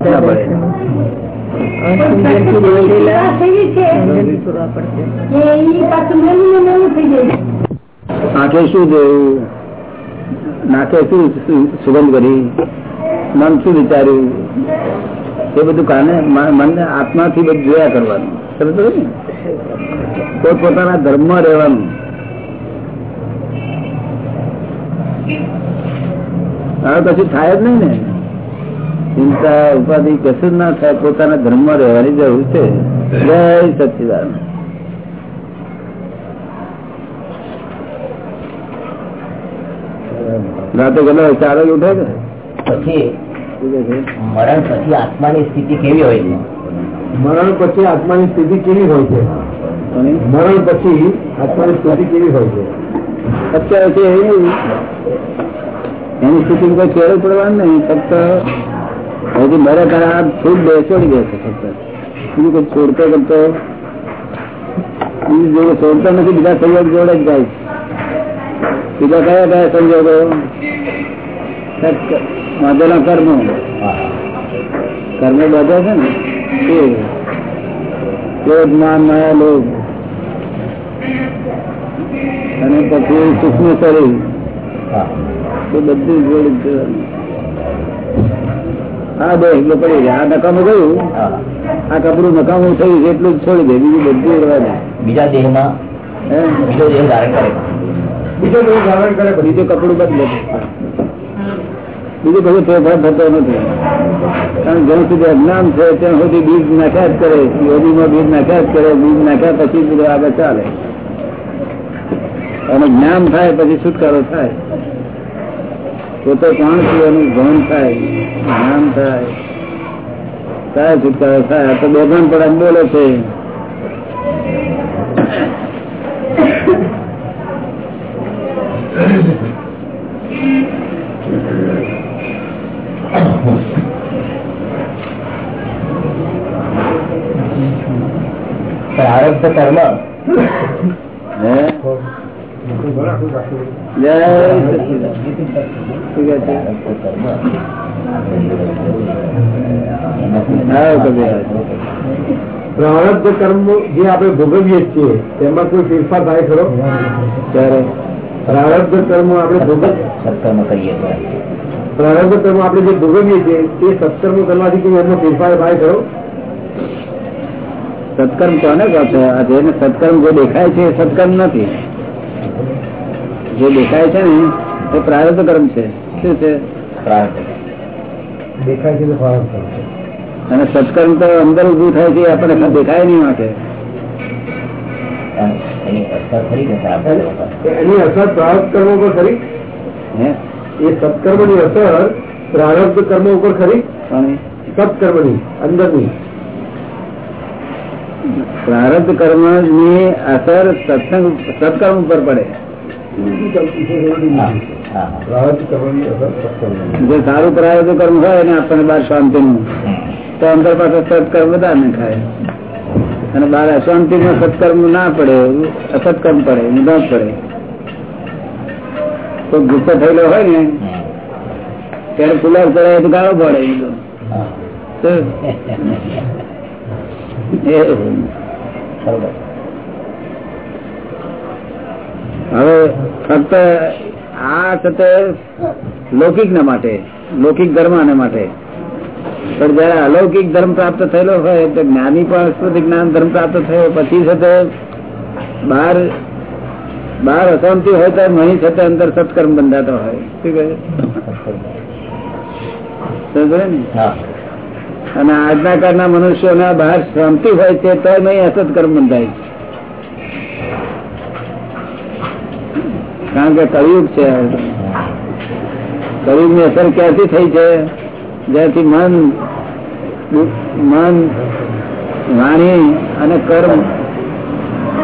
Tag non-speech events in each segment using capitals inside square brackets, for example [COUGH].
ના શું જોયું. નાકે શું સુગંધ કરી? મન શું વિચાર્યું? એ બધું કાને મન આત્મા આત્માથી બધું જોયા કરવાનું. સમજો પોતાના ધર્મ રહેવાનું. હવે પછી થાય જ નહીં ને. ચિંતા ઉપાધિ કશું ના થાય પોતાના ધર્મમાં રહેવાની જરૂર છે. જય સચિદાન રાતે ગયેલો ચાર વાગે ઉઠે કે? પછી? મરણ પછી આત્માની સ્થિતિ કેવી હોય છે? મરણ પછી આત્માની સ્થિતિ કેવી હોય છે? અને? મરણ પછી આત્માની સ્થિતિ કેવી હોય છે? અત્યારે એની સ્થિતિ કોઈ ફેર પડવાનું નહીં ફક્ત હજી મારે કરા દે છોડી દે છે ફક્ત. બીજું કોઈ છોડતો કરતો બીજું જોડે છોડતો નથી બીજા સંયોગ જોડે જ જાય. બીજા કયા કયા સંયોગો બાંધેલા કર્મો. કર્મ બાંધે છે ને? એ જ્ઞાન માયા લોક અને પછી સૂક્ષ્મ શરીર. એ બધું જોડે જવાનું. હા બે એટલે પડી ગયા આ નકામું ગયું આ કપડું નકામું થયું એટલું જ છોડી દે બીજું બધું રહેવા દે બીજા દેહમાં બીજો દેહ ધારણ કરે. બીજો દેહ ધારણ કરે બીજું કપડું બદલે બીજું બધું ફેરફાર થતો નથી. કારણ જ્યાં સુધી અજ્ઞાન છે ત્યાં સુધી બીજ નાખ્યા જ કરે. યોગીમાં બીજ નાખ્યા જ કરે બીજ નાખ્યા પછી બધું આગળ ચાલે. અને જ્ઞાન થાય પછી છુટકારો થાય. પોતે કોણ છે એનું ભાન થાય જ્ઞાન થાય. કયા છુટકારો થાય તો તો બેભાન પણ બોલે છે. પ્રારબ્ધ કર્મ. જય પ્રારબ્ધ કર્મ જે આપણે ભોગવીએ છીએ તેમાં કોઈ ફેરફાર થાય ખરો? ત્યારે પ્રારબ્ધ કર્મ આપણે ભોગવ સત્કર્મ કરીએ પ્રારબ્ધ કર્મ આપણે જે ભોગવીએ છીએ તે સત્કર્મ કરવાથી કોઈ એમનો ફેરફાર થાય ખરો? સત્કર્મ કોને કહો છો જેને સત્કર્મ જે દેખાય છે એ સત્કર્મ નથી. જે દેખાય છે ને એ પ્રારબ્ધ કર્મ છે. શું છે? દેખાય છે તો પ્રારબ્ધ કર્મ અને સત્કર્મ તો અંદર ઉભું થાય છે આપણને દેખાય નહીં માટે. એની અસર ને પ્રારબ્ધ કર્મ ઉપર ખરી? એ સત્કર્મ સત્કર્મની અસર પ્રારબ્ધ કર્મ ઉપર ખરી? સત્કર્મની અંદરની પ્રારબ્ધ કર્મની અસર સત્સંગ સત્કર્મ ઉપર પડે. જે સારું પ્રારબ્ધ કર્મ હોય ને આપણને બાર શાંતિનું તો અંદર પાસે સત્કર્મ વધારે ને ખાય અને બાર અશાંતિમાં સત્કર્મ ના પડે અસત્કર્મ પડે ન પડે. તો ગુસ્સો થયેલો હોય ને ત્યારે કુલર ચડાય તો ગાળો પડે એ તો. તો [LAUGHS] બરોબર. હવે ફક્ત આ છતે લૌકિક ના માટે લૌકિક ધર્મ માટે. પણ જયારે અલૌકિક ધર્મ પ્રાપ્ત થયેલો હોય તો જ્ઞાની પણ સ્મૃતિ જ્ઞાન ધર્મ પ્રાપ્ત થયો પછી છતે બહાર બહાર અશાંતિ હોય તો અહીં છતે અંદર સત્કર્મ બંધાતો હોય. શું કહે? ને? અને આજના કાળના મનુષ્યોના બહાર શાંતિ હોય છે તો નહીં અસત કર્મ બંધાય છે. કારણ કે કળિયુગ છે. કળિયુગની અસર ક્યાંથી થઈ છે? જ્યાંથી મન મન, વાણી અને કર્મ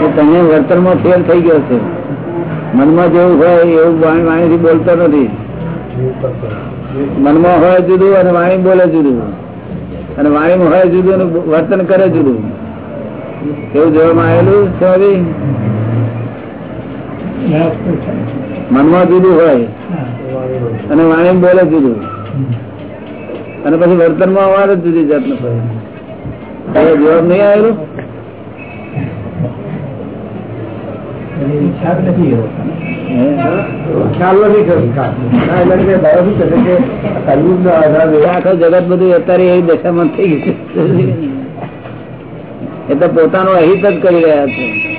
એ તમે વર્તનમાં ફેર થઈ ગયો છે. મનમાં જેવું હોય એવું વાણી, વાણીથી બોલતો નથી. મનમાં હોય જુદું અને વાણી બોલે જુદું. અને વાણીમાં હોય જુદું વર્તન કરે જુદું. એવું જોવામાં આવેલું છે? મનમાં જુદું હોય. અને વાણી બોલે જુદું. અને પછી વર્તનમાં અવાજ જ જુદી જાતનો પડે જવાબ નહીં આવેલો. ના, જગત બધું અત્યારે એ દશામાં થઈ ગયું એ તો પોતાનું અહિત જ કરી રહ્યા છે.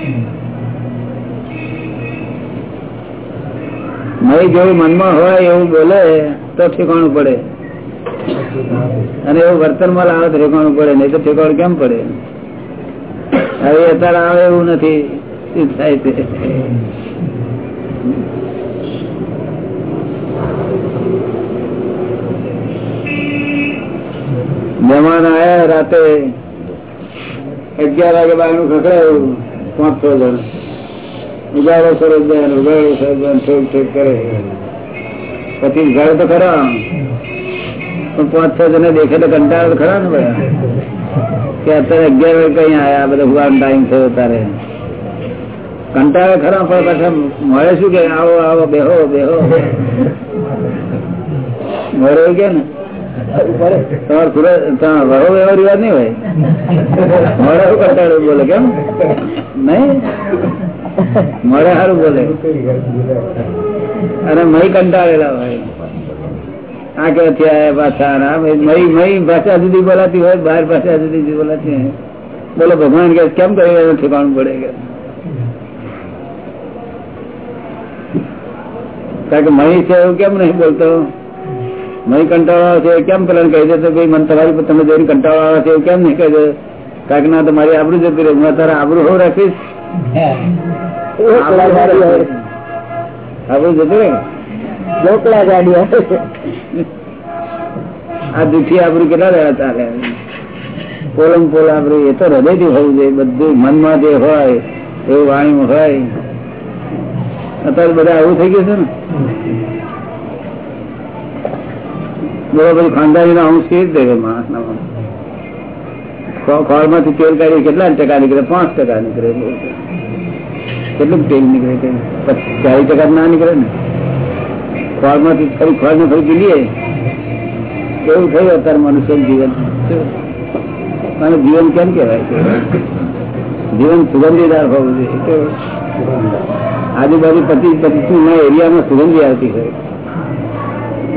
નહીં જેવું મનમાં હોય એવું બોલે, તો ઠેકાણું પડે. અને એવું વર્તનમાં લાવે તો ઠેકાણું પડે, નહીં તો ઠેકાણું કેમ પડે? હવે અત્યારે આવે એવું નથી થાય છે? મહેમાન આયા રાતે અગિયાર વાગે બારનું ખખડાયું, પાંચ છ જણ. ઉગાડો સરસ બેન ઉગાડો સરસ બેન ઠોક ઠોક કરે પછી ઘર તો ખરા પણ પાંચ છ જણા દેખે તો કંટાળો તો ખરા ને બધા કે અત્યારે અગિયાર વાગે કઈ આયા? બધા ટાઈમ થયો તારે કંટાળે ખરા, પણ પાછા મળે શું કે? આવો આવો, બેહો બેહો. મળે કે ને? તમારે સુરત તમારે વહુ એવો નહીં હોય. શું બોલે, કેમ? નહીં? મળે સારું બોલે. અને મય કંટાળેલા હોય. આ કે આયા પાછા મય મય ભાષા જુદી બોલાતી હોય, બહાર ભાષા જુદી બોલાતી હોય. બોલો, ભગવાન કે, કેમ કરી રહ્યો ઠેકાણું પડે કે? કારણ કે મહી છે એવું કેમ નહીં બોલતો? મહી કંટાળો આવે છે કેમ પેલા કહી દે તો ભાઈ મને તમારી તમે જોઈને કંટાળો આવે છે એવું કેમ નહીં કહી દે કારણ કે ના મારી આબરૂ જતી રહે. હું તારા આબરું હોવ રાખીશ. આ દુખી એ તો હૃદયથી હોવું જોઈએ બધું મનમાં જે હોય એવું વાણી હોય અત્યારે બધા આવું થઈ ગયું છે? ને બોલો બધું ખાનદાની ના અંશ કેવી રીતે માણસ ખોળમાંથી તેલ કાઢી કેટલા ટકા નીકળે? પાંચ ટકા નીકળે. કેટલું તેલ નીકળે ચાલીસ ટકા ના નીકળે ને? ખોળમાંથી ફરી ખોળ ને ફરી પીલીએ એવું થયું અત્યારે મનુષ્ય જીવન. અને જીવન કેમ કેવાય જીવન સુગંધીદાર હોવું જોઈએ. આજુબાજુ પચીસ પચીસ એરિયામાં સુગંધી આવતી હોય.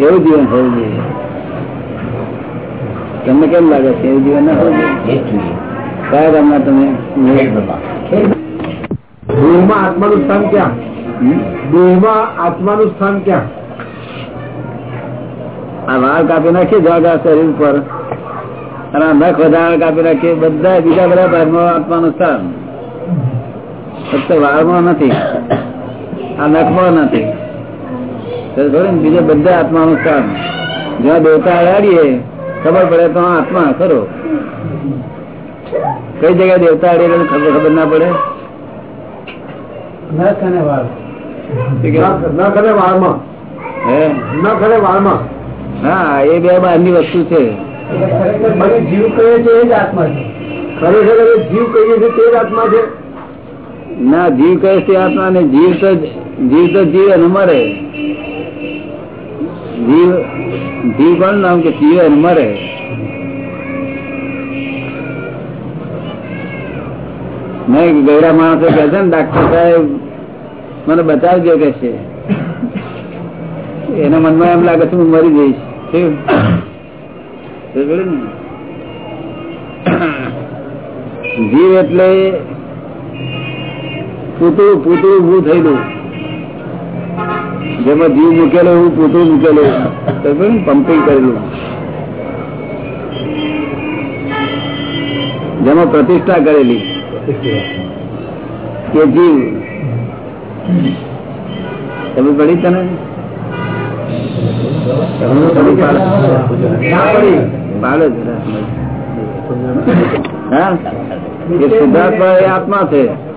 એવું જીવન હોવું જોઈએ. તમને કેમ લાગે છે? એવું જીવન ના હોવું જોઈએ. કયા ગામમાં તમે? દેહમાં આત્માનું સ્થાન ક્યાં? દેહમાં આત્માનું સ્થાન ક્યાં? આ વાળ કાપી નાખીએ જાગા શરીર પર અને આ નખ વધારે કાપી નાખીએ બધા બીજા બધા ભાગમાં આત્માનું સ્થાન. ફક્ત વાળમાં નથી. આ નખમાં નથી? બીજે બધા આત્માનું સ્થાન. જ્યાં દેવતા અડાડીએ ખબર પડે તો આત્મા ખરો. કઈ જગ્યાએ દેવતા અડીએ ખબર ખબર ના પડે? ન કરે વાળમાં. હે? ન કરે વાળમાં. હા એ બે બહારની વસ્તુ છે. જીવ કહીએ છે એ જ આત્મા છે. ખરેખર હવે જીવ કહીએ છે તે જ આત્મા છે? ના જીવ કહે છે આત્મા ને જીવ તો જીવ તો જીવે અને મરે. જીવ જીવ કોણ નામ કે જીવે મરે. નહીં ગયડા માણસો કે છે ને, ડાક્ટર સાહેબ, મને બતાવજો કે છે. એના મનમાં એમ લાગે છે, હું મરી જઈશ? જીવ એટલે પૂતળું પૂતળું ઉભું થયેલું જેમાં જીવ મૂકેલો, એવું પોતું મૂકેલું. પંપિંગ કરેલું. જેમાં પ્રતિષ્ઠા કરેલી. કે જીવ. તમે પડી તને? આત્મા છે.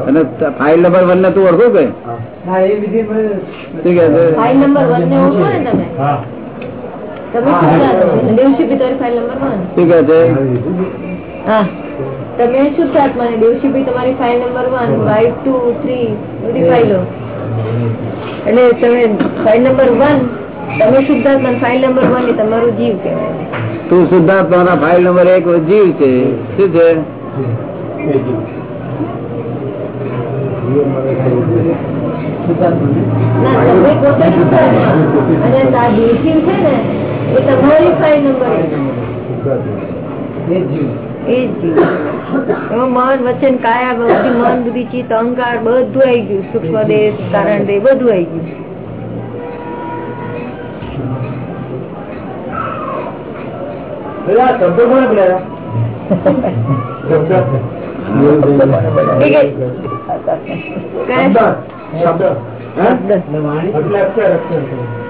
અને ફાઇલ નંબર વન ને તું ઓળખું કે? કે છે? ફાઇલ નંબર વન ને ઓળખો ને તમે? તમે શુદ્ધાત્મા ફાઇલ નંબર વન શું હા. તમે શુદ્ધાત્મા ને દેવશી તમારી ફાઇલ નંબર વન વાઇટ ટુ થ્રી બધી ફાઇલો એટલે તમે ફાઇલ નંબર વન તમે શુદ્ધાત્મા ફાઇલ નંબર વન એ તમારું જીવ કહેવાય. તું શુદ્ધાત્માના ફાઇલ નંબર એક જીવ છે. શું છે? જીવ. એમાં મન વચન કાયા બધી મન બુદ્ધિ ચિત્ત અહંકાર બધું આવી ગયું. સૂક્ષ્મ દેહ કારણ દેહ બધું આવી ગયું. શબ્દો કોને બોલ્યા [LAUGHS]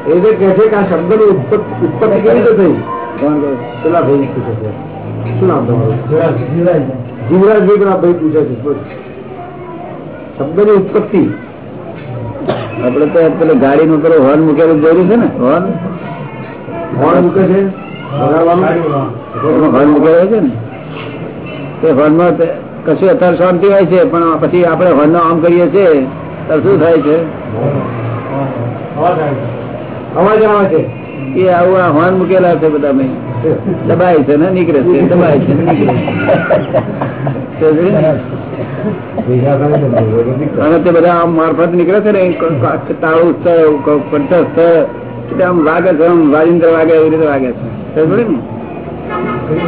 એ કહે છે કે આ શબ્દની ઉત્પત્તિ કેવી રીતે થઈ પેલા ભાઈ પૂછે છે શું નામ તમારું જીવરાજભાઈ પેલા ભાઈ પૂછે છે શબ્દની ઉત્પત્તિ આપડે તો પેલો ગાડી નું પેલો હોર્ન મૂકેલું જોયું છે ને હોર્ન હોર્ન મૂકે છે હોર્ન મૂકેલો છે ને તે હોર્નમાં કશું અત્યારે શાંતિ હોય છે પણ પછી આપણે હોર્ન આમ કરીએ છીએ તો શું થાય છે? અવાજ આવે છે. એ આવું આ હોર્ન મૂકેલા છે બધા મેં. દબાય છે ને નીકળે છે દબાય છે નીકળે અને તે બધા આમ મારફત નીકળે છે ને તાળું સ્થળ કંઠ સ્થળ એટલે આમ વાગે છે આમ વાજિંદ્ર વાગે એવી રીતે વાગે છે. ને?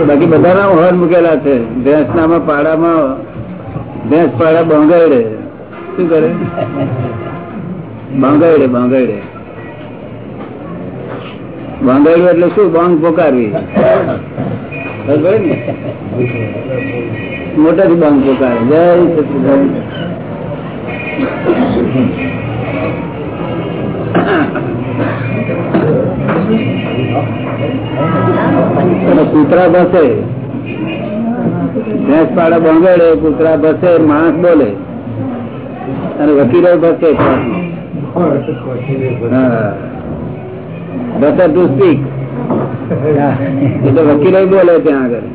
બાકી બધાના હોર્ન મૂકેલા છે. ભેંસ નામાં પાડામાં ભેંસ પાડા બંગાડે શું કરે? બંગાડે બંગાડે બંગાડ્યું એટલે શું? બાંગ પોકારવી. મોટાથી બાંગ પોકારે. જય સચિદાન કૂતરા બસે ભેંસ. પાડે બંગાડે કૂતરા બસે માણસ બોલે. અને વકીલો બસે ટુ સ્પીક એટલે વકીલો બોલે ત્યાં આગળ.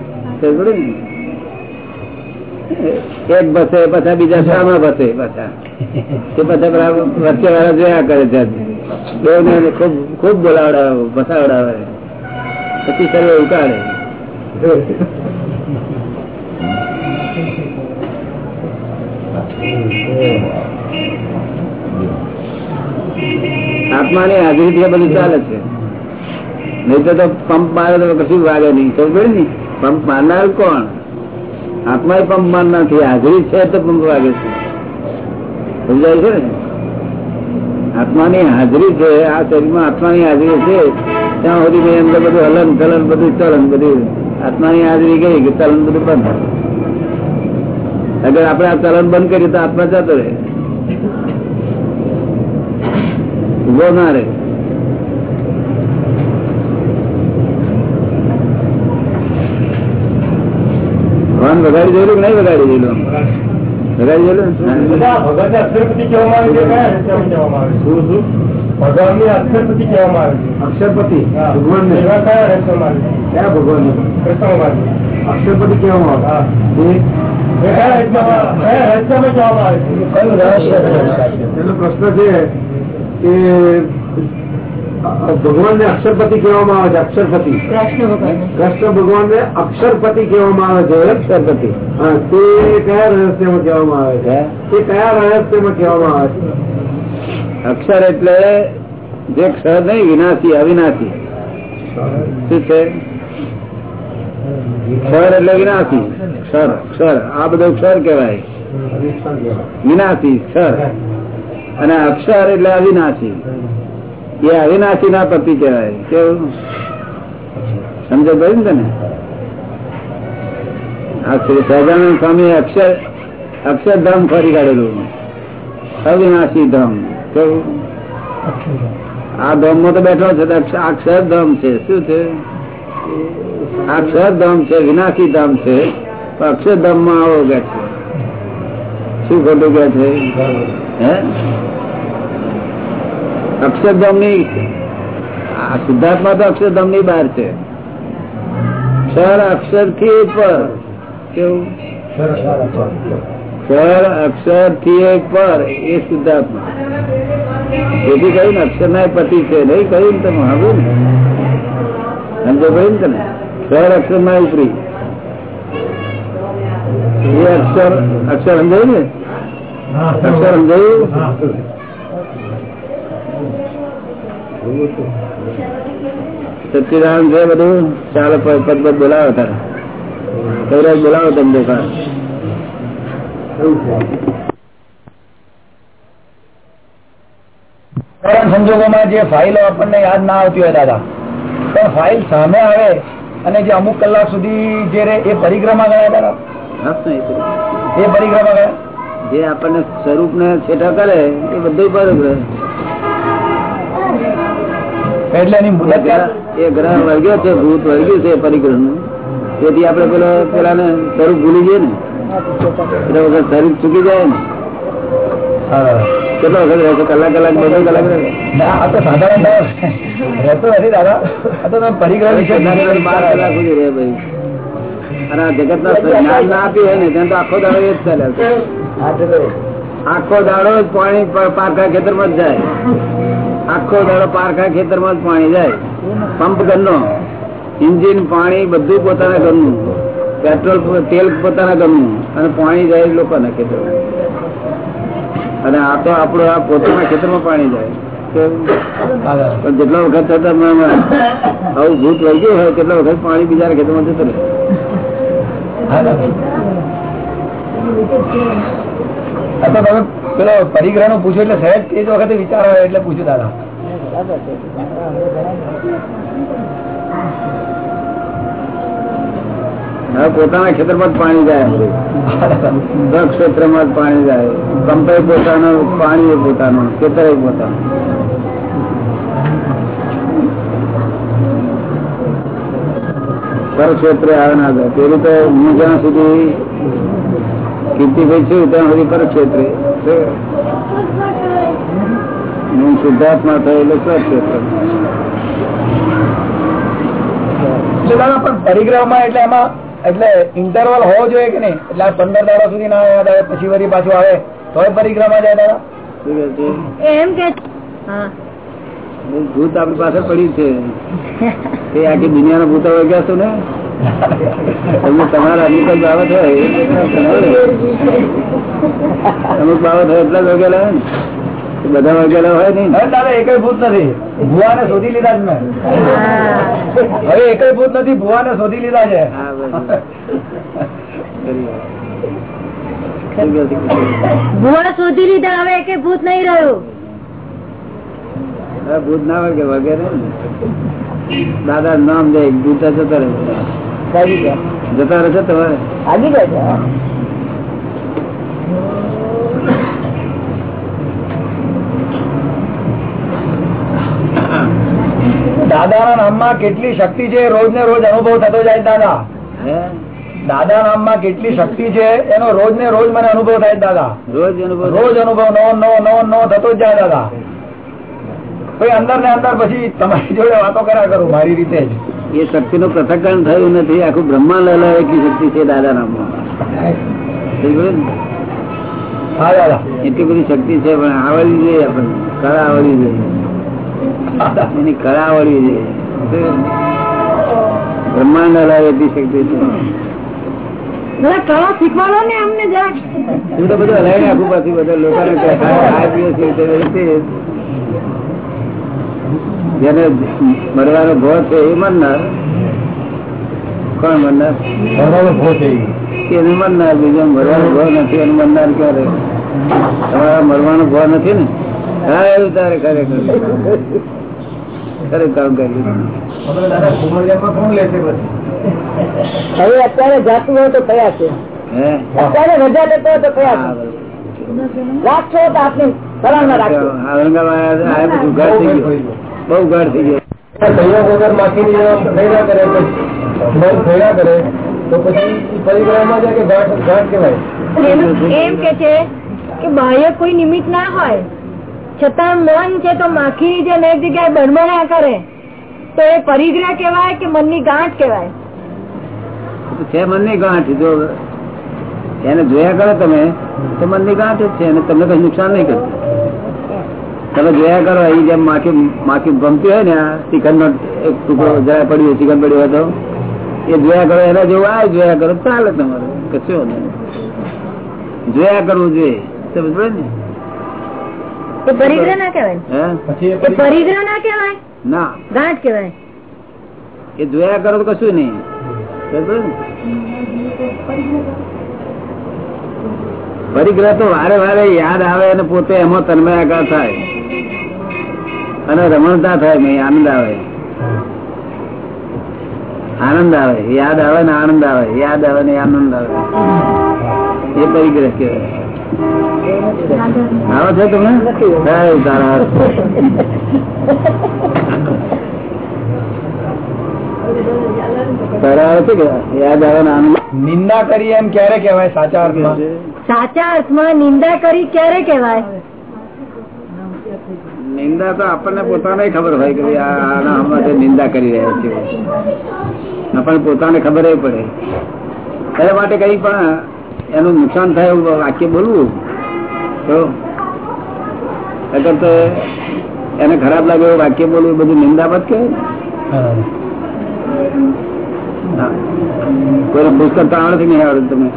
એક બસે પાછા બીજા શામાં બસે પાછા. તે પાછા વચ્ચે વાળા જોયા કરે છે બે ને ખૂબ ખૂબ બોલાવડાવે ફસાવડાવે પછી સર્વે ઉકાળે. આત્માને હાજરી થી બધું ચાલે છે. નહીં તો પંપ મારે તો કશું વાગે નહીં. ખબર ને પંપ મારનાર કોણ? આત્મા પંપ મારનાર છે હાજરી છે તો પંપ વાગે છે. સમજાય છે ને? આત્માની હાજરી છે, આ શરીરમાં આત્માની હાજરી છે, ત્યાં સુધી ભાઈ અંદર બધું હલન ચલન બધું ચલન બધું આત્માની હાજરી ગઈ કે ચલન બધું બંધ? અગર આપણે આ ચલન બંધ કરીએ તો આત્મા જતો રહે. ઊભો ના રહે. વગાડી દેલું કે નહીં વગાડી જોયેલું અક્ષરપતિ કેવામાં આવે છે કયા આવે છે? શું શું? ભગવાનની અક્ષરપતિ કહેવામાં આવે છે. અક્ષરપતિ ભગવાન કયા ભગવાન અક્ષરપતિ કહેવામાં આવે. પ્રશ્ન છે કે ભગવાન ને અક્ષરપતિ કહેવામાં આવે છે અક્ષરપતિ. કૃષ્ણ ભગવાન. ને અક્ષરપતિ કહેવામાં આવે છે અક્ષરપતિ. તે કયા રહસ્યમાં કહેવામાં આવે છે? તે કયા રહસ્યમાં કહેવામાં આવે છે? અક્ષર એટલે જે ક્ષર નહીં વિનાશી અવિનાશી. શું છે? ક્ષર એટલે વિનાશી. ક્ષર ક્ષર. આ બધું ક્ષર કહેવાય. વિનાશી ક્ષર. અને અક્ષર એટલે અવિનાશી. એ અવિનાશી ના પતિ કહેવાય. કેવું? સમજો ને તને? આ શ્રી સહજાનંદ સ્વામી અક્ષર અક્ષરધામ ફરી કાઢેલું. અવિનાશી ધામ કેવું? આ ધામમાં તો બેઠો છે અક્ષરધામ છે. શું છે? અક્ષરધામ છે, વિનાશી ધામ છે. અક્ષરધામમાં આવો કે છે? શું ખોટું કે છે? હે? અક્ષરધામની સિદ્ધાર્થમાં તો અક્ષરધામની બહાર છે. સર અક્ષરથી ઉપર. કેવું? સર અક્ષરથી પર એ સિદ્ધાર્થમાં. તેથી કહ્યું ને અક્ષર ના પતિ છે. નહીં કહ્યું ને તમે હવે ને. સમજો કહ્યું ને તમે? સર અક્ષર ના ઉપરી. એ અક્ષર અક્ષર સમજાયું ને? અક્ષર સમજાયું? સચ્ચિદાનંદ છે. બધું ચાલો પદ પદ બોલાવો તારે. કવિરાજ બોલાવો તમે દુકાન સંજોગોમાં જે ફાઇલો આપણને યાદ ના આવતી હોય દાદા પણ ફાઇલ સામે આવે અને જે અમુક કલાક સુધી જે રે એ પરિક્રમા ગયા દાદા. એ પરિક્રમા? ગયા જે આપણને સ્વરૂપ ને છેટા કરે એ બધું બરોબર એટલે એની એ ગ્રહ વર્ગ્યો છે ભૂત વર્ગ્યું છે પરિગ્રહનું તેથી આપણે પેલો ને સ્વરૂપ ભૂલી જઈએ ને. એટલે વખત શરીર ચૂકી જાય ને. કેટલો વખત રહેશે? કલાક કલાક બે બે કલાક? આ તો સાધારણ રહેતો નથી દાદા. આ તો તમે પરિગ્રહ વિશે બાર કલાક સુધી રહે ભાઈ. અને આ જગત ના જ્ઞાન ના આપી હોય ને ત્યાં તો આખો દાડો એ જ ચાલે. આખો દાડો જ પાણી પાકા ખેતરમાં જ જાય. આખો દાડો પારખા ખેતરમાં પાણી જાય. પંપ ઘરનો. ઇન્જિન, પાણી, બધું પોતાના ઘરનું. પેટ્રોલ, તેલ પોતાના ઘરનું. અને પાણી જાય લોકોના ખેતર અને આ તો આપણો આ પોતાના ખેતરમાં પાણી જાય. જેટલા વખત થતા આવું ભૂત વહી ગયું હોય, તેટલો વખત પાણી બીજા ખેતરમાં જતું રહે. તો તમે પેલો પરિગ્રહનું પૂછો એટલે સહેજ એ જ વખતે વિચાર આવે એટલે પૂછ્યું દાદા. પોતાના ખેતરમાં જ પાણી જાય ક્ષેત્રમાં જ પાણી જાય. કંપાઈ પોતાનું, પાણી એ પોતાનું, ખેતર પોતાનું. પર ક્ષેત્રે આવે ના જાય. તે રીતે હું જ્યાં સુધી કીર્તિભાઈ છું ત્યાં સુધી પર ક્ષેત્રે. હું શુદ્ધાત્મા થયેલો સ્વક્ષેત્ર એટલે પણ પરિગ્રહમાં એટલે એમાં એટલે ઇન્ટરવલ હોવો જોઈએ કે નહીં? એટલે આ પંદર દાડા સુધી ના યાદ આવે પછી વળી પાછું આવે. તો પરિક્રમા જાય દાદા? શું કહે છે? એમ કે ભૂત આપણી પાસે પડ્યું છે. એ આખી દુનિયાના ભૂત વગ્યા છો ને? તમે તમારા અમુક બાબત હોય અમુક બાબત હોય એટલા જ વગેલા ને. બધા વગેલા હોય નહીં. હવે દાદા એકય ભૂત નથી. ભુવાને શોધી લીધા જ મેં. હવે એક ભૂત નથી શોધી લીધા છે? ભુવા શોધી લીધા હવે કે ભૂત નહીં રહ્યું. ભૂત ના વગે વગેરે. દાદા નામ દે ભૂતા જતા રહે જતા રહેશે તમારે આગી જાય દાદાના નામમાં કેટલી શક્તિ છે રોજ ને રોજ અનુભવ થતો જાય દાદા. દાદા નામમાં કેટલી શક્તિ છે એનો રોજ ને રોજ મને અનુભવ થાય દાદા. રોજ અનુભવ રોજ અનુભવ નવો નવો નવો નવો થતો જ જાય દાદા. પછી અંદર ને અંદર પછી તમારી જોડે વાતો કર્યા કરું મારી રીતે જ. એ શક્તિ નું પૃથક્કરણ થયું નથી આખું બ્રહ્મા હલાવે એટલી શક્તિ છે દાદા નામમાં એટલી બધી શક્તિ છે પણ આવડવી જોઈએ આપણને. કળા આવડવી જોઈએ. એની કળા આવડવી જોઈએ. બ્રહ્માંડ હલાવે એટલી શક્તિ છે બધું હલાવી આખું પાછું બધા લોકોને કહે, "હા, આ પીએ છે તે રીતે જેને મરવાનો ભો છે એ મરનાર કોણ મરનાર મરવાનો ભો છે એને મરનાર બીજો મરવાનો ભો નથી એને મરનાર ક્યારે તમારા મરવાનો ભો નથી ને હા એવું તારે ખરેખર ખરેખર કામ કર્યું હવે અત્યારે જાતું હોય તો કયા છે અત્યારે રજા લેતો હોય તો કયા. રાખશો તો આપને સલામમાં રાખશો ઔરંગાબાદ આ બધું ઘર થઈ ગયું બહુ ગાઢ થઈ ગયો. સંયોગ વગર કરે કરે. તો પછી પરિક્રમા કે ઘાટ ઘાટ કહેવાય. એમ એમ કે છે કે બાહ્ય કોઈ નિમિત્ત ના હોય છતાં મન છે તો માખી જેમ એક જગ્યાએ બળબડા કરે. તો એ પરિગ્રહ કેવાય કે મનની ગાંઠ કેવાય છે મનની ગાંઠ. જો એને જોયા કરો તમે તો મનની ગાંઠ જ છે અને તમને કઈ નુકસાન નહીં કરતું. તમે જોયા કરો અહીં જેમ માખી માખી ગમતી હોય ને આ ચિકન નો એક ટુકડો જરા પડ્યો ચિકન પડ્યો હતો એ જોયા કરો એના જેવું આ જોયા કરો ચાલે તમારે કશું નહીં. જોયા કરવું જોઈએ પડે ને? એ પરિગ્રહ ના કહેવાય? હે? પછી એ પરિગ્રહ ના કહેવાય? ના. ગાંઠ કહેવાય. એ જોયા કરો તો કશું નહીં? પરિગ્રહ તો વારે વારે યાદ આવે અને પોતે એમાં તન્મયાકાર થાય. અને રમણતા થાય નહીં આનંદ આવે. આનંદ આવે યાદ આવે ને આનંદ આવે યાદ આવે ને આનંદ આવે. એ પરિગ્રહ કહેવાય. આવે છો તમે તારા તારા આવે છે કે યાદ આવે ને આનંદ નિંદા કરી એમ ક્યારે કેવાય સાચા અર્થમાં. સાચા અર્થમાં નિંદા કરી ક્યારે કેવાય નિંદા તો આપણને પોતાને ખબર હોય કે આના માટે નિંદા કરી રહ્યા છે. આપણને પોતાને ખબર એ પડે. એના માટે કઈ પણ એનું નુકસાન થાય એવું વાક્ય બોલવું. તો અગર તો એને ખરાબ લાગે એવું વાક્ય બોલવું એ બધું નિંદાબત કે કોઈને પુસ્તક તો આવડે નહીં આવડે તમે.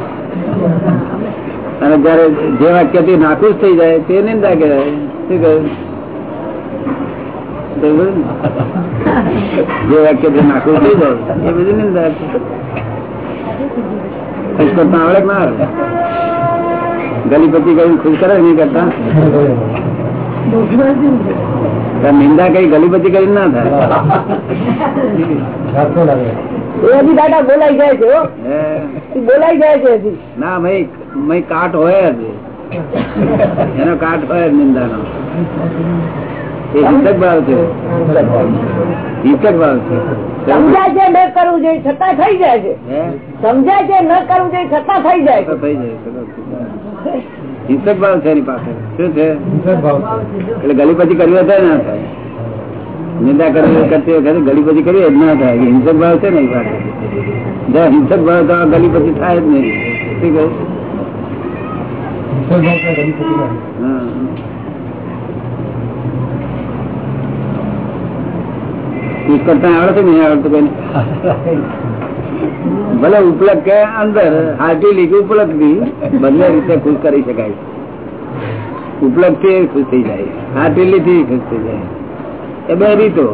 અને જયારે જે વાક્યથી નાખુશ થઈ જાય, તે નિંદા કહેવાય. શું કહે? જે વાક્યથી નાખુશ થઈ જાય, એ બધી નિંદા ખુશ કરતા આવડે ના આવડે ગલીપતિ કઈ ખુશ કરે નહીં કરતા. નિંદા કઈ ગલીપતિ કરી ના થાય. દાદા બોલાઈ જાય છે હો. હે? એ બોલાઈ જાય છે ના ભાઈ કાટ હોય જ એનો કાટ હોય જ નિંદાનો. એ હિંસક ભાવ છે. હિંસક ભાવ છે. સમજાય છે ન કરવું જોઈએ છતાં થઈ જાય છે. સમજાય છે ન કરવું જોઈએ છતાં થઈ જાય થઈ જાય. હિંસક ભાવ છે એની પાસે. શું છે? એટલે ગલીપતિ કરવી હતા ના? થાય નિંદા કરવી કરતી વખતે ગલીપતિ કરવી જ ના થાય. હિંસક ભાવ છે ને એ પાસે? જ્યાં હિંસક ભાવ તો ગલીપતિ થાય જ નહીં. શું કહ્યું કરતા આવડે છે નહીં આવડતું [LAUGHS] કઈ ભલે ઉપલબ્ધ કે અંદર હાર્ટી લીગ ઉપલબ્ધ બંને રીતે ખુશ કરી શકાય. ઉપલબ્ધથી ખુશ થઈ જાય. હાર્ટી થી ખુશ થઈ જાય. એ બે રીતો.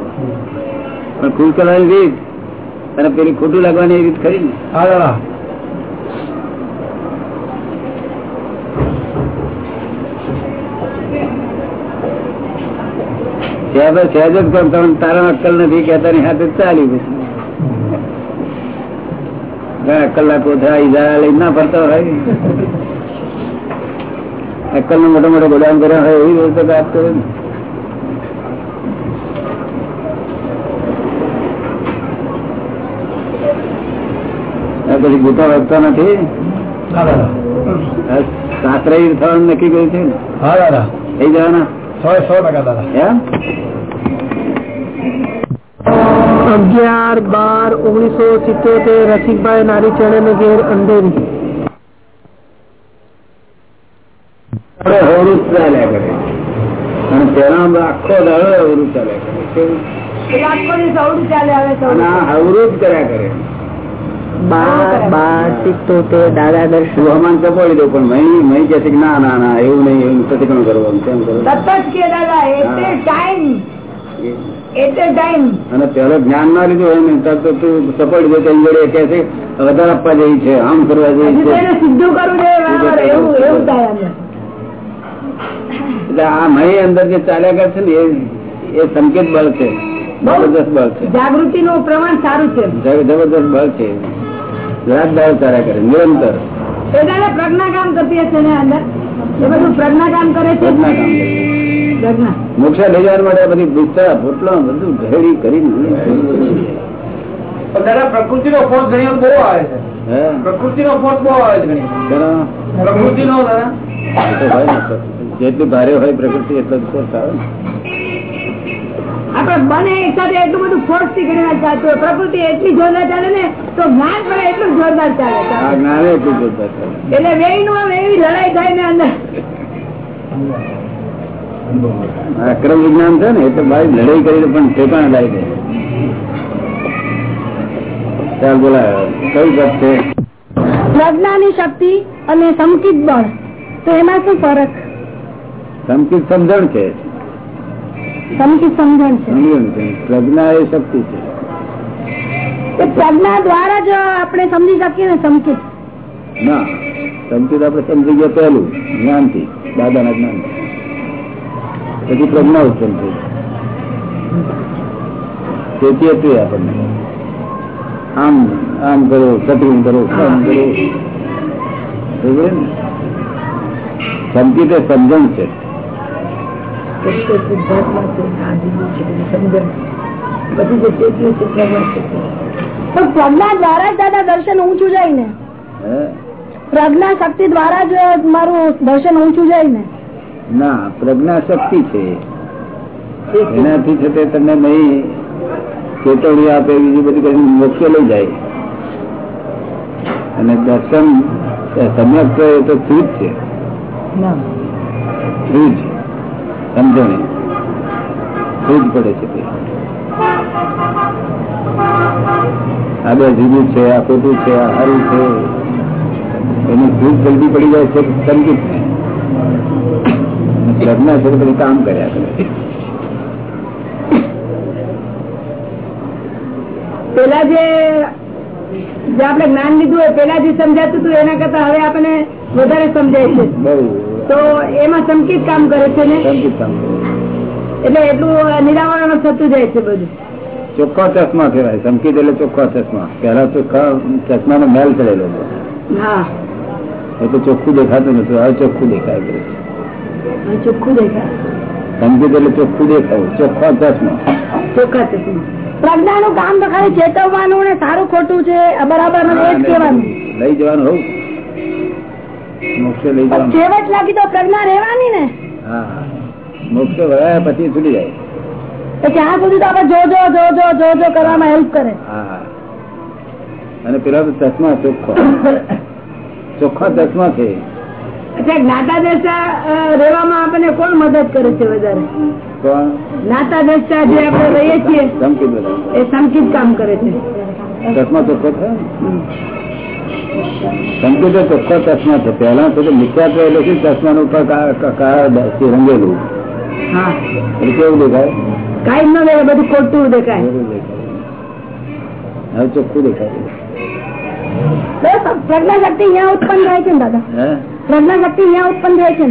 પણ ખુશ કરવાની રીત અને પેલી ખોટું લાગવાની રીત ખરી ને. સહેજ જ પણ તમને તારા અક્કલ નથી કહેતા ની હાથે ચાલી પછી. ઘણા કલાકો થાય ઈજારા લઈને ના ફરતા હોય. અક્કલ નો મોટો મોટો ગોડાઉન કર્યા હોય એવી રીતે વાત કરે પછી ગોટા વધતા નથી? આ થવાનું નક્કી કર્યું છે ને? થઈ જવાના સો સો ટકા દાદા એમ? અગિયાર બાર ઓગણીસો સિત્યોતેર રસિકભાઈ નારી ચણે ઘેર અંધેરી. કરે કરે કરે દાદા દર્શન. શું હમાન ચપોડી દઉં પણ મહી કહે ના ના ના એવું નહીં એવું પ્રતિક્રમણ કરવાનું. તેમ કરવું અને પેલો જ્ઞાન ના લીધું હોય ને તો તું સપોર્ટ જોડે કહે છે વધારે આપવા જઈ છે આમ કરવા જઈ છે. એટલે આ મહી અંદર જે ચાલ્યા કરશે ને એ સંકેત બળ છે જબરદસ્ત બળ છે. જાગૃતિ નું પ્રમાણ સારું છે. જબ- જબરદસ્ત બળ છે. રાત દાળ ચાલ્યા કરે નિરંતર. પ્રજ્ઞા કામ કરતી હશે ને અંદર. એ બધું પ્રજ્ઞા કામ કરે છે. મોક્ષ લઈ જવા માટે બધી ભૂસ્તા પોટલો બધું ઘરેડી કરી પ્રકૃતિ નો ફોર્સ ઘણી બહુ આવે છે. પ્રકૃતિ નો ફોર્સ બહુ આવે છે નો. જેટલી ભારે હોય પ્રકૃતિ એટલો ફોર્સ આવે આપડે બને એક સાથે એટલું બધું ફોર્સથી ગણવા ચાલતું હોય. પ્રકૃતિ એટલી જોરદાર ચાલે ને તો જ્ઞાન પણ એટલું જોરદાર ચાલે જ્ઞાન એટલું જોરદાર ચાલે. એટલે વેઈ નું એવી લડાઈ થાય ને અંદર. અક્રમ વિજ્ઞાન છે ને એ તો ભાઈ લડાઈ કરીને પણ ઠેકાણે લાવી દે ચાલ બોલા કઈ વાત છે? પ્રજ્ઞાની શક્તિ અને સંકિત બળ તો એમાં શું ફરક? સંકિત સમજણ છે. સંકિત સમજણ છે. પ્રજ્ઞા એ શક્તિ છે. પ્રજ્ઞા દ્વારા જ આપણે સમજી શકીએ ને સંકિત? ના સંકિત આપણે સમજી ગયા પહેલું જ્ઞાનથી દાદાના જ્ઞાન પછી પ્રજ્ઞા ઉત્પન્ન થઈ. તેથી હતું આપણને. આમ આમ કરો કટિંગ કરો આમ કરો. સમજી ને? સમજણ છે. પ્રજ્ઞા દ્વારા જ દાદા દર્શન ઊંચું જાય ને? પ્રજ્ઞા શક્તિ દ્વારા જ મારું દર્શન ઊંચું જાય ને? ના પ્રજ્ઞા શક્તિ છે. એનાથી છે તમને નહીં ચેતવણી આપે બીજી બધી કઈ મોક્ષે લઈ જાય. અને દર્શન સમ્યક તો એ તો સ્થિર છે. સ્થિર છે. સમજણી સ્થિર પડે છે તે. આ બે જુદું છે આ ખોટું છે આ સારું છે. એની સ્થિર જલ્દી પડી જાય છે સંગીત ને છે તો કામ કર્યા કરે. પેલા જે જે આપણે જ્ઞાન લીધું હોય પેલા જે સમજાતું હતું એના કરતા હવે આપણે વધારે સમજાય છે. તો એમાં સંકિત કામ કરે છે ને? એટલે એટલું નિરાવરણ થતું જાય છે બધું. ચોખ્ખો ચશ્મા કહેવાય. સંકિત એટલે ચોખ્ખો ચશ્મા. પેલા ચોખ્ખા ચશ્મા નો મેલ ચડેલો હા. એ તો ચોખ્ખું દેખાતું નતું હવે ચોખ્ખું દેખાય કરે છે. ચોખ્ખું દેખાય? સંકેત એટલે ચોખ્ખું દેખાવું ચોખ્ખા ચશ્મા. ચોખ્ખા ચશ્મા. પ્રજ્ઞા નું કામ તો ખાલી ચેતવવાનું ને સારું ખોટું છે. બરાબર ને એ જ કહેવાનું. લઈ જવાનું હોઉં. મોક્ષે લઈ જવાનું. છેવટ લાગી તો પ્રજ્ઞા રહેવાની ને. હા મોક્ષે વળ્યા પછી છૂટી જાય. ત્યાં સુધી તો આપણે જોજો જોજો જોજો કરવામાં હેલ્પ કરે. હા. અને પેલા તો ચશ્મા ચોખ્ખો. [COUGHS] ચોખ્ખા ચશ્મા છે. અચ્છા જ્ઞાતા દેશા રહેવામાં આપણને કોણ મદદ કરે છે વધારે? જ્ઞાતા દેશા જે આપણે રહીએ છીએ એ સંકિત કામ કરે છે. ચશ્મા ચોખ્ખો? છે ચોખ્ખો ચશ્મા છે. પહેલા તો મિથ્યાત્વ એટલે શું ચશ્મા નું રંગેલું. હા. એટલે કેવું દેખાય? કઈ ન દેખાય બધું ખોટું દેખાય. હવે ચોખ્ખું દેખાય. પ્રજ્ઞા શક્તિ અહીંયા ઉત્પન્ન થાય છે ને દાદા. હે? પ્રજ્ઞા શક્તિ અહીંયા? ઉત્પન્ન થાય. છે?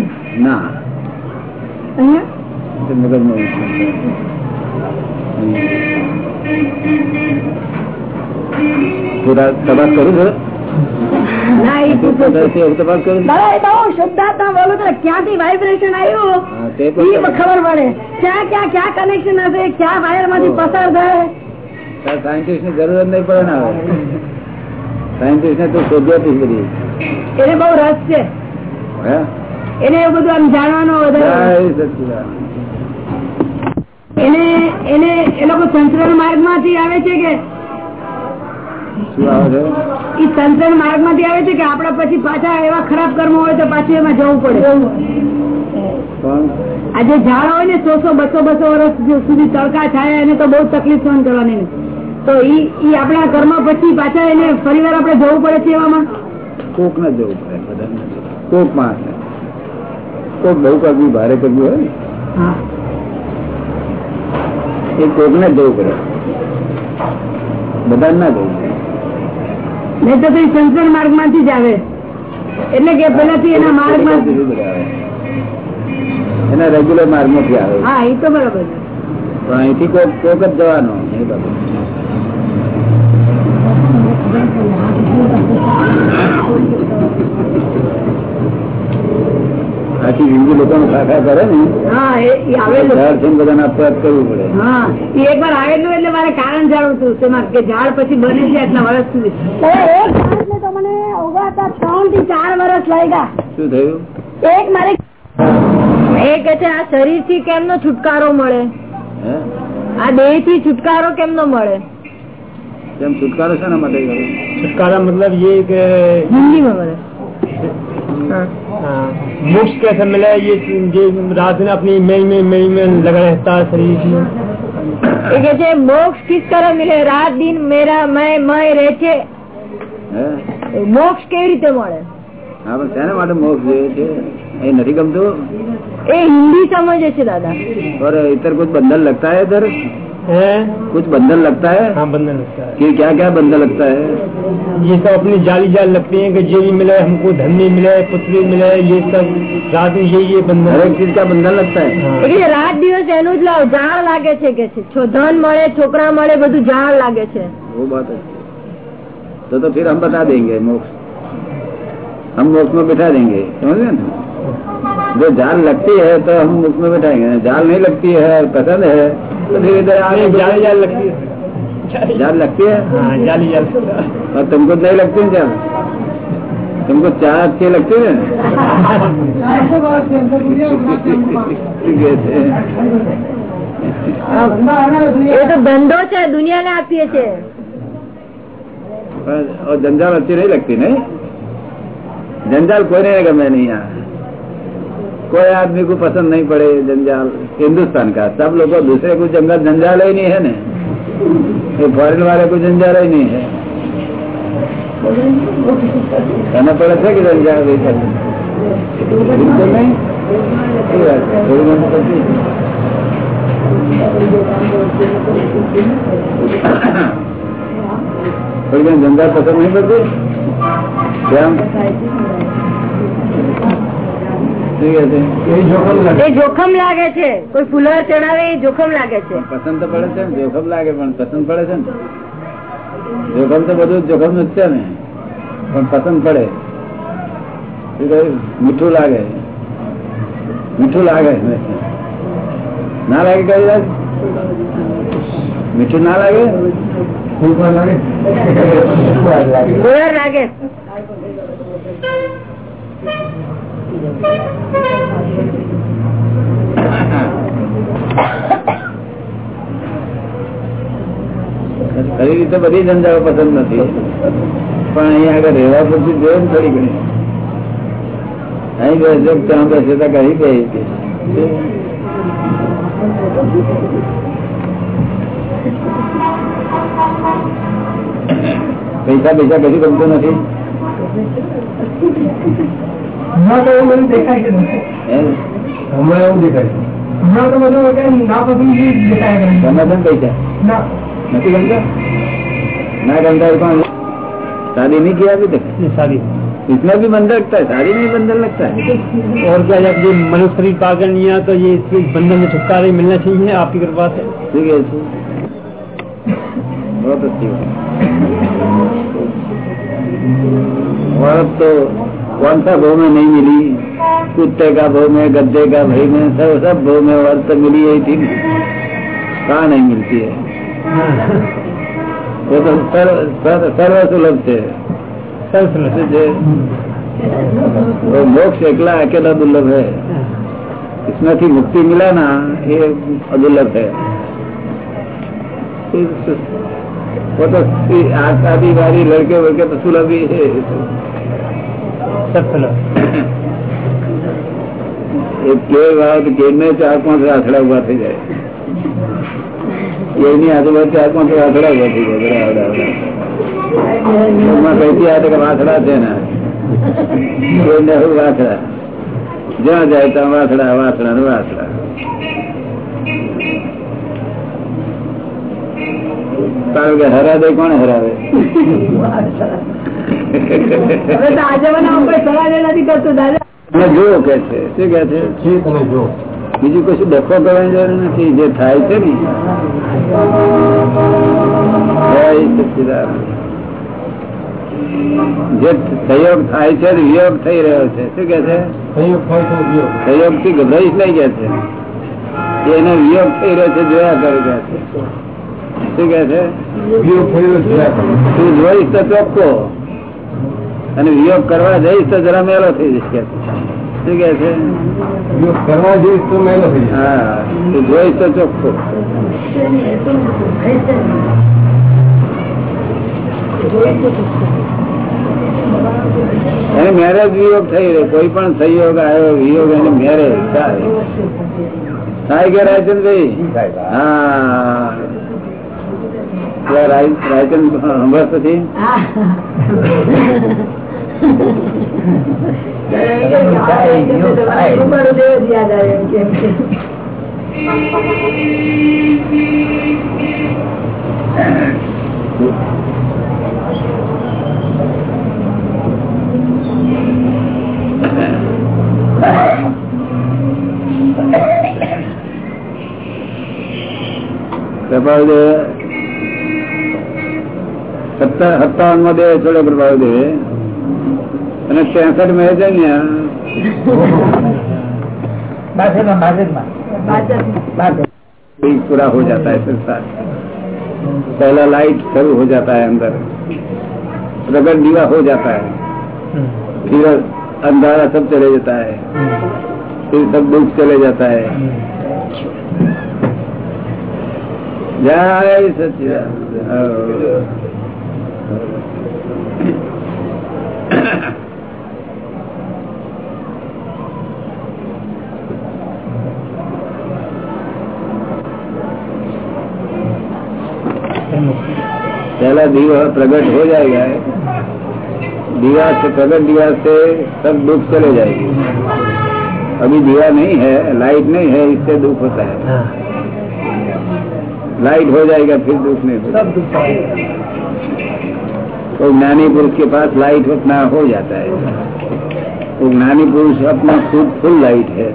ના એ તપાસ કરું એ એ ક્યાંથી વાઇબ્રેશન આવ્યું? એ ખબર. પડે. ક્યાં ક્યાં ક્યાં કનેક્શન હશે? ક્યાં વાયરમાંથી પસાર થાય? સાયન્ટિસ્ટની જરૂર જ નહીં પડે ને સાયન્ટિસ્ટ ને તો શોધ્યા બધી. એને બહુ રસ છે. એને એવું બધું આમ જાણવાનો વધારે જય સચ્ચિદાનંદ. એને એને એ લોકો સંચરણ માર્ગમાંથી આવે છે કે? શું આવે છે? એ સંચરણ માર્ગમાંથી આવે છે કે આપડા પછી પાછા એવા ખરાબ કર્મો હોય તો પાછું એમાં જવું પડે? આજે આ જે ઝાડ હોય ને સો સો બસો બસો વર્ષ સુધી તડકા છાયા એને તો બહુ તકલીફ સહન કરવાની. તો ઈ ઈ આપણા કર્મ પછી પાછા એને ફરી વાર આપણે જવું પડે છે એવામાં? કોક ના જવું પડે બધાને કોક માણસ કોક બહુ કરવી ભારે કરવું હોય ને. એ કોક ને જવું પડે બધા ના જવું નહીં તો કઈ માર્ગમાંથી જ આવે. એટલે કે પેલાથી એના માર્ગમાં આવે. એના રેગ્યુલર માર્ગમાંથી આવે. હા એ તો બરાબર પણ અહીંથી કોક કોક જ જવાનો એ બાબત. આખી હિન્દુ લોકો શાખા કરે ને હા એ ઈ આવેલું. ઝાડ છે ને બધાને આપઘાત કરવું પડે. હા એક વાર આવેલું એટલે મારે કારણ જાણવું હતું કે ઝાડ પછી બને છે આટલા વર્ષ સુધી. તો મને ઉગાતા ત્રણથી ચાર વર્ષ લાગ્યા. શું થયું? એક મારે એ કે છે આ શરીરથી કેમનો છુટકારો મળે? આ દેહથી છુટકારો કેમનો મળે? કેમ છુટકારો શેના માટે ગયો છુટકારા મતલબ ये कि હિન્દીમાં મળે हाँ। मोक्ष कैसे मिला ये ये रात दिन अपनी मई में मई में लगा रहता है शरीर की એ કે છે મોક્ષ કિસ તરફ મિલે રાત દિન મેરા મય મય રહે છે હે? મોક્ષ કેવી રીતે મળે હા પણ શેના માટે મોક્ષ જોઈએ છે એ નથી ગમતું એ હિન્દી સમજે છે દાદા और इधर कुछ बंधन लगता है इधर है कुछ बंधन लगता है हाँ बंधन लगता है कि क्या क्या बंधन लगता है ये सब अपनी जाली जाल लगती है कि ये भी मिले हमको धन नहीं मिले पुत्र भी मिले ये सब रात में ये ये बंधन हर एक चीज का बंधन लगता है हाँ। એ કે છે, રાત દિવસ એનું જ લાવ જાળ લાગે છે કે છે છો ધન મળે છોકરા મળે બધું જાળ લાગે છે वो बात है तो तो फिर हम बता देंगे मोक्ष हम मोक्ष में बिठा देंगे समझ गए ना जो जाल लगती है तो हम उसमें बिठाएंगे जाल नहीं लगती है और पसंद है तो फिर इधर आगे नहीं, जाली जाल लगती है जाल लगती है हाँ जाली जाल और तुमको नहीं लगती है जाल तुमको चार अच्छी लगती है એ તો ધંધો છે દુનિયાને આપીએ છે और जंजाल अच्छी नहीं लगती नहीं जंजाल कोई नहीं गमे नहीं यहाँ कोई आदमी को पसंद नहीं पड़े जंजाल, हिंदुस्तान का। सब लोग दूसरे को जंगल जंजाल ही नहीं है ना। ये फॉरेन वाले को जंजाल ही नहीं है। कहना पड़े थे कि जंजाल करती बहुत जंजाल पसंद नहीं पड़ती क्या। એ જોખમ લાગે. છે. કોઈ ફુલર ચડાવે એ જોખમ લાગે છે. પસંદ તો પડે છે ને? જોખમ લાગે પણ પસંદ પડે છે ને? જોખમ તો બધું જોખમનું જ છે ને. પણ પસંદ પડે? મીઠું લાગે. મીઠું લાગે. ના લાગે કઈ મીઠું ના લાગે? લાગે. લાગે. [LAUGHS] ખરી રીતે બધી ધંધાઓ પસંદ નથી. પણ અહીંયા આગળ રહેવા પછી જોયું ને થોડી ઘણી. અહીં બેસે, ત્યાં બેસે તો કઈ બે પૈસા પૈસા કશું ગમતું નથી. હમણાં તો એવું બધું દેખાય છે એમ? હમણાં એવું દેખાય હમણાં તો બધું કઈ ના પસંદગી દેખાય કરે ગમે છે ને પૈસા ના નથી ગમતા ના गमता है कौन शादी नहीं किया अभी तक शादी इसमें भी बंधन लगता है शादी में भी बंधन लगता है और क्या जब ये मनुष्य शरीर पाकर नहीं आया तो ये इस बंधन में छुटकारा मिलना चाहिए आपकी कृपा से ठीक है ठीक। बहुत अच्छी बात औरत तो कौन सा भो में नहीं मिली? कुत्ते का भो में गद्दे का भाई में, सब सब भो में वर्त तो मिली यही थी कहा नहीं मिलती है? वो तो सर्व सुलभ थे वो मोक्ष अकेला अकेला दुर्लभ है। इसमें थी मुक्ति मिला ना, ये अदुर्लभ है। तो वो तो आशा वाली लड़के वड़के तो सुलभ ही है। વાથડા છે જ્યાં જાય ત્યાં વાથડા વાથડા ને વાથડા. કારણ કે હરાવે કોણ હરાવે? કે છે. શું કે છે? બીજું કશું ડખો કરવાની જરૂર નથી. જે થાય છે ને. જે સહયોગ થાય છે વિયોગ થઈ રહ્યો છે. શું કે છે? સહયોગથી ગભરાઈશ લઈ કે છે. એનો વિયોગ થઈ રહ્યો છે જોયા કરી ગયા છે. શું કે છે? તું જોઈશ તો ચોખ્ખો અને વિયોગ કરવા જઈશ તો જરા મેલો થઈ જશે કે. શું કે છે? કરવા જઈશ તો મેલો થઈ હા તું જોઈશ તો ચોખ્ખો. એને મેરેજ વિયોગ થઈ રહ્યો. કોઈ પણ સહયોગ આવ્યો વિયોગ એને મેરેજ થાય. થાય કે રાયચંદભાઈ હા. રાયચંદ સંભાળ પછી [LAUGHS] સત્તાવનમાં બે છોડે પ્રભાવદેવે અને ત્રેસઠ માં જન્યા બાસઠમાં બાસઠમાં બાસઠ बीज पूरा हो जाता है संसार पहला लाइट शुरू हो जाता है अंदर प्रगट दीवा हो जाता है फिर अंधारा सब चले जाता है फिर सब दुख चले जाता है जय सचिदानंद पहला दीवा प्रकट हो जाएगा दीवा से प्रकट दीवा से सब दुख चले जाएगी। अभी दीवा नहीं है लाइट नहीं है इससे दुख होता है। लाइट हो जाएगा फिर दुख नहीं होता। सब दुख तो ज्ञानी पुरुष के पास लाइट उतना हो जाता है। वो ज्ञानी पुरुष अपना खुद फुल लाइट है।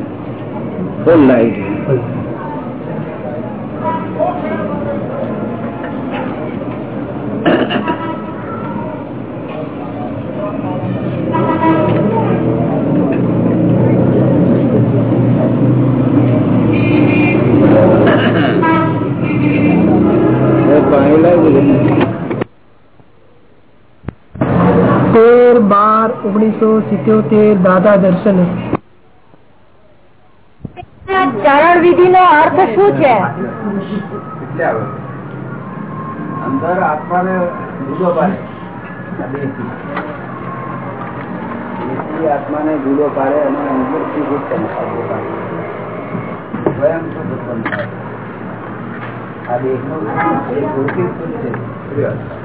फुल लाइट है। ઓગણીસો સિત્યોતેર દાદા દર્શન. ચરણ વિધિ નો અર્થ શું છે? અંદર આત્માને ભૂલો પાડે. આત્માને ભૂલો પાડે અને અંદરથી ઉત્પન્ન થાય સ્વયં ઉત્પન્ન આ એ ભૌતિક છે.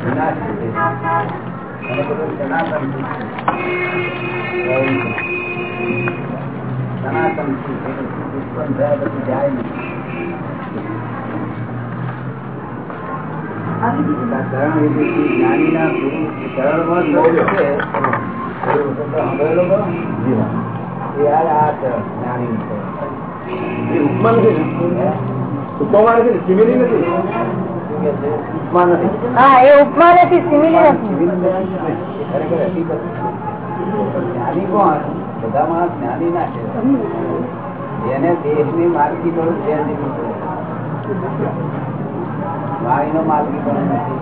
વિનાશ છે. સનાતન છે. છે. ઉત્પન્ન થયા પછી જાય નહીં ચરણ વિધિથી જ્ઞાનીના ગુરુ ચરણમાં જ રહે છે. એવું તો સાંભળેલો ખરો ને? એ આ આ ચરણ, જ્ઞાનીનું ચરણ. એ ઉપમા નથી ને? હે? નથી સિમિલી નથી છે? ઉપમા નથી. હા એ ઉપમા નથી સિમિલી નથી છે. જ્ઞાની કોણ બધા માણસ જ્ઞાની ના છે જેને દેશની માલકી પણ છે જ નહીં. માલકી પણ નથી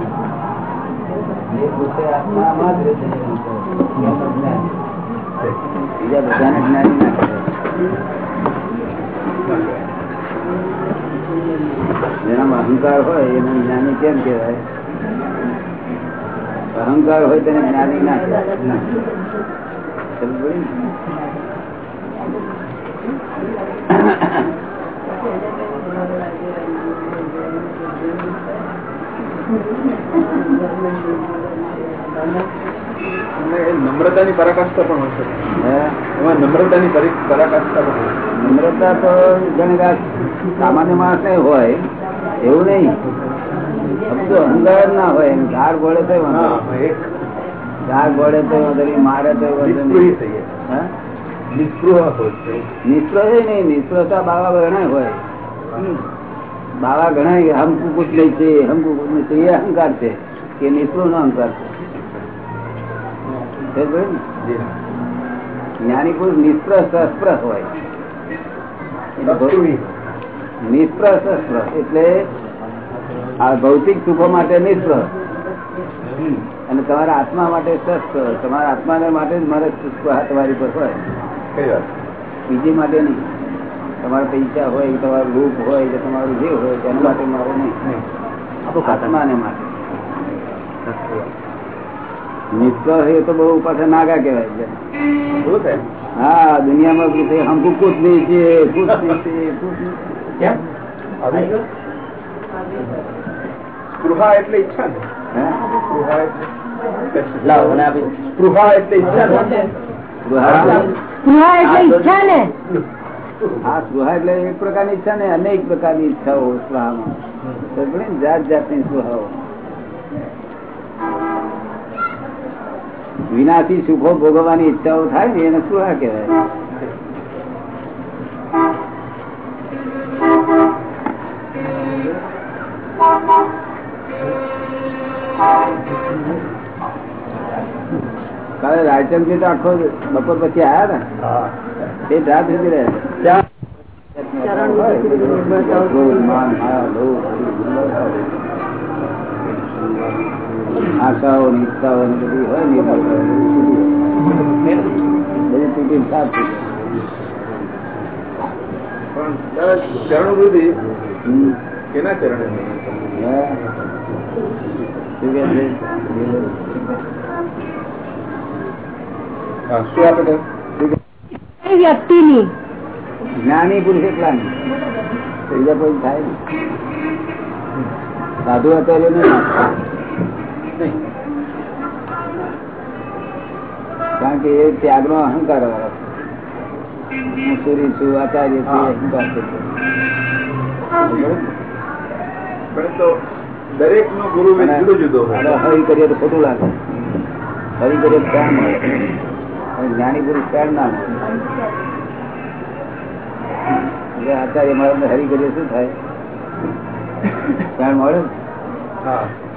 એ પોતે આત્મામાં જ રહે છે બીજા બધાને જ્ઞાની ના કહેવાય. જેનામાં અહંકાર હોય એને જ્ઞાની કેમ કહેવાય અહંકાર હોય તેને જ્ઞાની ના કહેવાય? નમ્રતાની પરાકાષ્ઠા પણ હશે એમાં નમ્રતાની પરાકાષ્ઠા પણ નમ્રતા તો ઘણી સામાન્ય માણસ ને હોય એવું નહીં. અહંકાર ના હોય એમ ધાર તો એક. ધાર તો મારે તો. નિષ્ફળ નહીં. નિષ્ફળતા બાવા ઘણા હોય. બાવા ઘણા નહીં છે હમકુ કુછ નહીં છે એ અહંકાર છે કે નિષ્ફળ નો અહંકાર છે. જ્ઞાની પુરુષ નિષ્પ્રહ સસ્પ્રહ હોય. નિષ્પ્રહ સસ્પ્રહ એટલે આ ભૌતિક સુખો માટે નિષ્પ્રહ અને તમારા આત્મા માટે સસ્પ્રહ તમારા આત્માને માટે જ મારે તમારી પર હોય. બીજી માટે નહીં. તમારા પૈસા હોય કે તમારું રૂપ હોય કે તમારું જે હોય તેના માટે મારે નહીં. આત્માને માટે. નિષ્ફળ એ તો બહુ પાછા નાગા કહેવાય છે. હા દુનિયામાં શું છે? હમકો કુછ નહીં છે કુછ [LAUGHS] નહીં છે કુછ નહીં. સ્પૃહા એટલે ઈચ્છા ને. સ્પૃહા એટલે લાવો મને આપી સ્પૃહા એટલે ઈચ્છા ને. હા? સ્પૃહા એટલે ઈચ્છા ને. હા સ્પૃહા એટલે એક પ્રકારની ઈચ્છા ને અનેક પ્રકારની ઈચ્છાઓ સ્પૃહામાં. જાત જાત જાતની સ્પૃહાઓ. વિનાશી સુખો ભોગવવાની ઈચ્છાઓ થાય ને એને સ્પૃહા કહેવાય. કાલે રાયચંદ તો આખો બપોર પછી આયા ને? તે રાત સુધી રહ્યા લોભ, આશાઓ નિષ્ઠાઓ બધી હોય ને બધી તૂટીને સાફ થઈ પણ દાદા, ચરણોવૃત્તિ કેના ચરણે શું આપે વ્યક્તિની. જ્ઞાની પુરુષ એકલા બીજા કોઈ થાય સાધુ અત્યારે નહીં કારણ કે એ ત્યાગનો અહંકાર વાળો. હું સુરી છું આચાર્ય છું અહંકાર છે. દરેક નો ગુરુ જુદો જુદો હરી કરીએ તો ખોટું લાગે. હરી કરીએ તો ક્યાં મળે જ્ઞાની પુરુષ ના મળે આચાર્ય મારા હરી કરીએ શું થાય? ક્યાં મળે?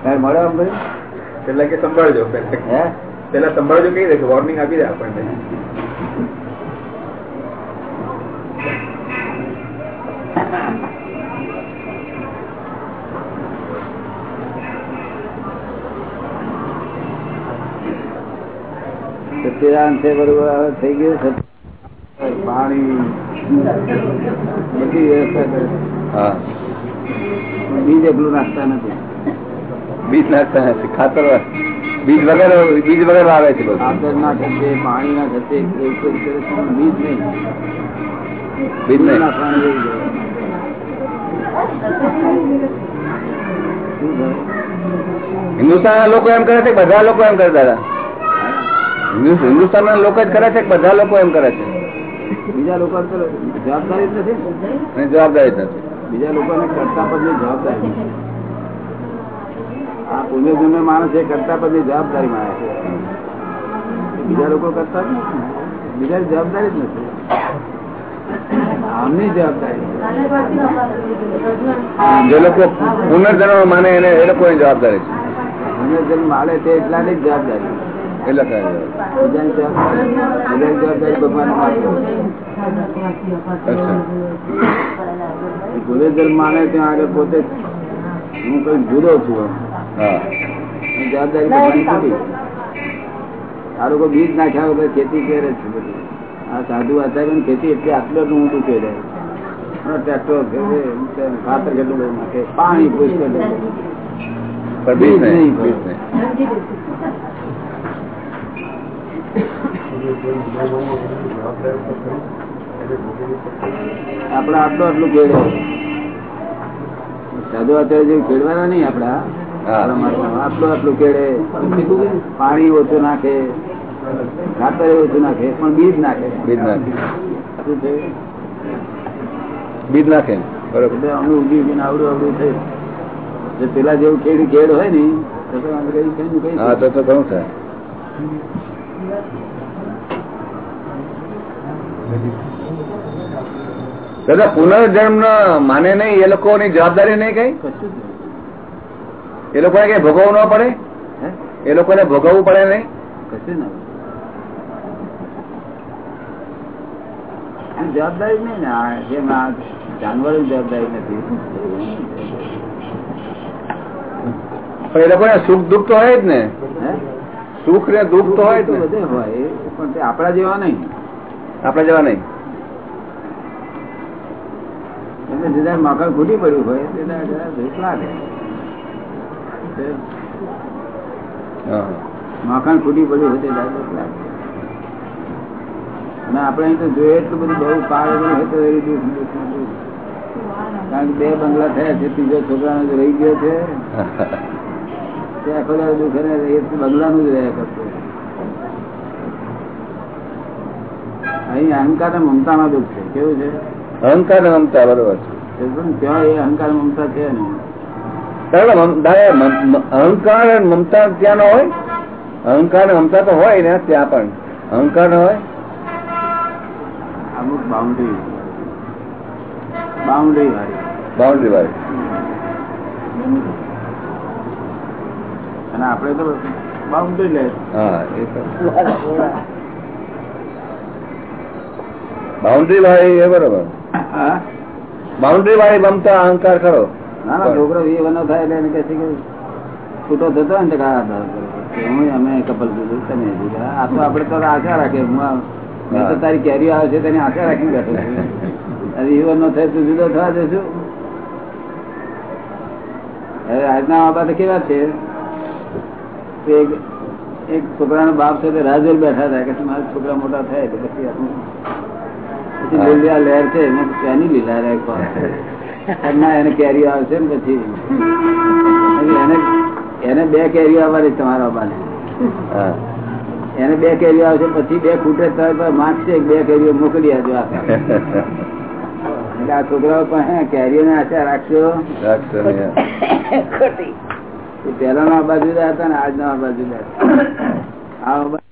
ક્યાં મળે આમ ભાઈ પેલા કે સંભાળજો. પેલા સંભાળજો કઈ દે વોર્નિંગ આપી દે આપણને. સત્યનારાયણ છે બરોબર થઈ ગયું પાણી. બધી વ્યવસ્થા કરે. બીજ એકલું નાખતા નથી. બીજ નાખતા નથી ખાતર બીજ વગર બીજ વગર આવે છે ખાતર ના થશે પાણી ના થશે બીજ નહીં. બીજ નહીં. હિન્દુસ્તાન? હિન્દુસ્તાન લોકો એમ કરે છે કે બધા લોકો એમ કરે દાદા. હિન્દુસ્તાન ના લોકો જ કરે છે બધા લોકો એમ કરે છે? બીજા લોકો જવાબદારી નથી જવાબદારી નથી. બીજા લોકો કરતા પણ જવાબદારી આ પુણ્ય જન્મે માણસ એ કરતા પછી જવાબદારી માને છે. બીજા લોકો કરતા જ નથી. બીજા જવાબદારી જ નથી. આમની જવાબદારી જે લોકો પુનર્જન્મ માને એને એ લોકોની જવાબદારી છે. પુનર્જન્મ માલે તે એટલાની જ જવાબદારી એટલે બીજાની જવાબદારી બીજાની જવાબદારી ભગવાન પુનર્જન્મ માને ત્યાં આગળ પોતે હું કઈ જુદો છું. જવાબદારી આ લોકો બીજ નાખ્યા વગર ખેતી કરે છે બધી. આ સાધુ આચાર્ય ખેતી એટલે આટલું ઊંડું કે ટ્રેક્ટર ખાતર કેટલું બધું નાખે. પાણી પુષ્કળ બીજ બીજ નહીં નહીં. બીજ નહીં. આપડે આટલું આટલું ખેડે. સાધુ આચાર્ય જેવું ખેડવાના નહીં આપડા. આટલું આટલું કેળે પાણી ઓછું નાખે ખાતર ઓછું નાખે પણ બીજ નાખે. બીજ નાખે. શું છે? બીજ નાખે બરોબર. એટલે ઉગી ઉગીને આવડું આવડું થયું પેલા જેવું ખેડ ખેડ હોય ને હા તો તો ઘણું થાય. દાદા પુનર્જન્મ માને નહીં એ લોકોની જવાબદારી નહીં કઈ? કશું એ લોકોને કઈ ભોગવવું ન પડે? એ લોકોને ભોગવવું પડે નહીં? કશું ના જવાબદારી નહીં ને? આ જેમ આ જાનવરો જવાબદારી નથી. પણ એ લોકોને સુખ દુઃખ તો હોય જ ને. હે? સુખ ને દુઃખ તો હોય બધે હોય પણ તે આપણા જેવા નહીં. આપણે જેવા નહીં. એટલે જે દાડે મકાન ખૂટી પડ્યું હોય તે લાગે. માખણ ફૂટી પડ્યું હતું અને આપણે અહીં તો જોઈએ એટલું બધું બહુ પાર હોય તો એ ને. કારણ કે બે બંગલા થયા છે ત્રીજો છોકરાનો જે રહી ગયો છે. [LAUGHS] તે આખો દુઃખ એ બંગલાનું જ રહ્યા કરતો. અહીં અહંકાર અને મમતામાં દુઃખ છે. કેવું છે? અહંકાર ને મમતા બરોબર છે. ત્યાં એ અહંકાર મમતા છે ને? અહંકાર અને મમતા ત્યાં ન હોય. અહંકાર અને મમતા તો હોય ને ત્યાં પણ. અહંકાર ન હોય. અમુક બાઉન્ડ્રી બાઉન્ડ્રી વાળી. બાઉન્ડ્રી વાળી. અને આપણે તો બાઉન્ડ્રી લે. એ બાઉન્ડ્રી વાળી એ બરોબર. હા? બાઉન્ડ્રી વાળી મમતા અહંકાર ખરો. ના ના છોકરો વી વનો થાય એટલે એને કહે છે કે છૂટો થતો ને કરો. હું અમે કપલ દીધું તમે આ તો આપણે તો આશા રાખે હું મેં તો તારી કેરીઓ આવે છે તેની આશા રાખીને બેઠો છું. ઈ નો થાય તો જુદો થવા દેશું. હવે આજના મા બાપ કેવા છે? એક એક છોકરાનો બાપ છે તે રાહ બેઠા હતા. કે મારા છોકરા મોટા થાય તો પછી આપણું પછી લીલા આ લહેર છે. એની કીધું, લીલા લહેર? ના એને કેરીઓ આવશે ને પછી એને એને બે કેરીઓ આવવાની તમારા પાસે એને બે કેરીઓ આવશે પછી બે ખૂટે માગશે એક બે કેરીઓ મોકલી આજો આખા એટલે આ છોકરાઓ પણ હે કેરીઓને આશા રાખશો રાખશો. પેલા ના બાજુ હતા ને આજ ના બાજુ આ બાજુ